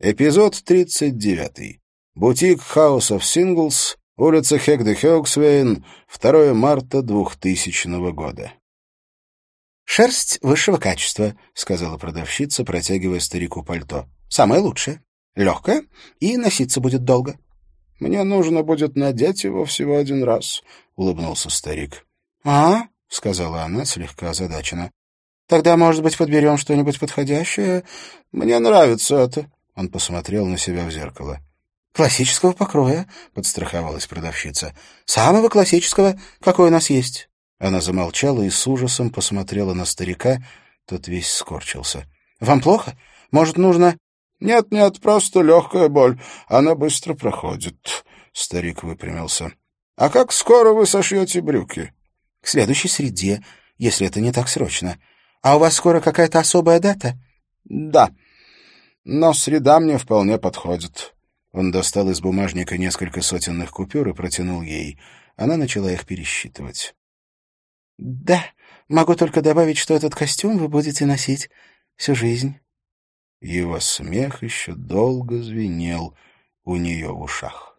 Эпизод 39. Бутик House of Singles, улица Хегде Хёксвейн, 2 марта 2000 года. «Шерсть высшего качества», — сказала продавщица, протягивая старику пальто. «Самое лучшее. Легкое и носиться будет долго». «Мне нужно будет надеть его всего один раз», — улыбнулся старик. «А?» — сказала она, слегка озадачена. «Тогда, может быть, подберем что-нибудь подходящее? Мне нравится это». Он посмотрел на себя в зеркало. «Классического покроя», — подстраховалась продавщица. «Самого классического, какой у нас есть». Она замолчала и с ужасом посмотрела на старика. Тот весь скорчился. «Вам плохо? Может, нужно...» «Нет-нет, просто легкая боль. Она быстро проходит». Старик выпрямился. «А как скоро вы сошьете брюки?» «К следующей среде, если это не так срочно. А у вас скоро какая-то особая дата?» «Да», но среда мне вполне подходит». Он достал из бумажника несколько сотенных купюр и протянул ей. Она начала их пересчитывать. «Да, могу только добавить, что этот костюм вы будете носить всю жизнь». Его смех еще долго звенел у нее в ушах.